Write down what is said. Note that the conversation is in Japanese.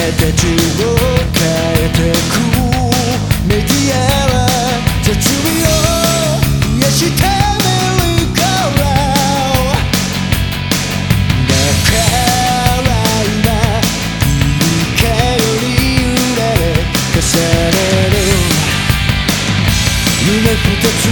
形を変えてくメディアは絶妙癒してみる。からだから今いいかより揺られ重ねる。夢二つ